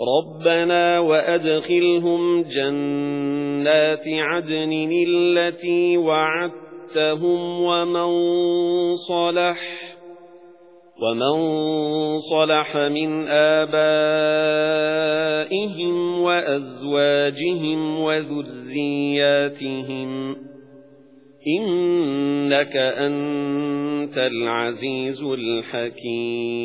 رَبَّنَا وَأَدْخِلْهُمْ جَنَّاتِ عَدْنٍ الَّتِي وَعَدتَّهُمْ وَمَن صَلَحَ وَمَن صَلَحَ مِنْ آبَائِهِمْ وَأَزْوَاجِهِمْ وَذُرِّيَّاتِهِمْ إِنَّكَ أَنْتَ الْعَزِيزُ الْحَكِيمُ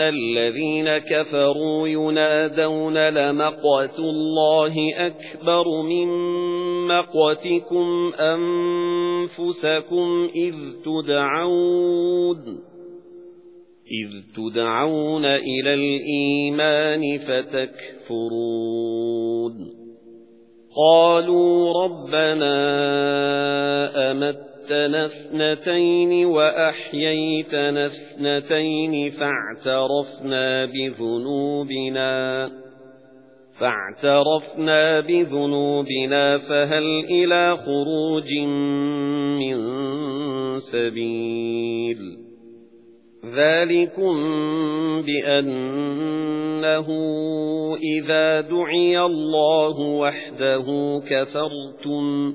الَّذِينَ كَفَرُوا يُنَادَوْنَ لَمَقْتُ اللَّهِ أَكْبَرُ مِن مَّقْتِكُمْ أَنفُسَكُمْ إِذْ تُدْعَوْنَ إِذْ تُدْعَوْنَ إِلَى الْإِيمَانِ فَتَكْفُرُونَ. قَالُوا رَبَّنَا أَمَتَّنَا اثْنَتَيْنِ وَأَحْيَيْتَنَا اثْنَتَيْنِ فَاعْتَرَفْنَا بِذُنُوبِنَا فَاعْتَرَفْنَا بِذُنُوبِنَا فَهَلْ إِلَى خُرُوجٍ مِّن سَبِيلٍ ذَلِكُمْ بِأَنَّهُ إِذَا دُعِيَ اللَّهُ وَحْدَهُ كَفَرْتُمْ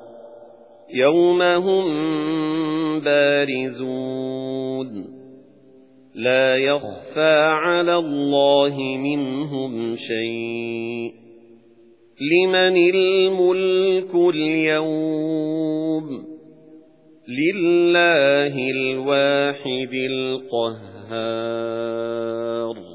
يَوْمَ هُمْ بَارِزُونَ. لَا يَخْفَى عَلَى اللَّهِ مِنْهُمْ شَيْءٌ. لِمَنِ الْمُلْكُ الْيَوْمَ؟ لِلَّهِ الْوَاحِدِ الْقَهَّارِ.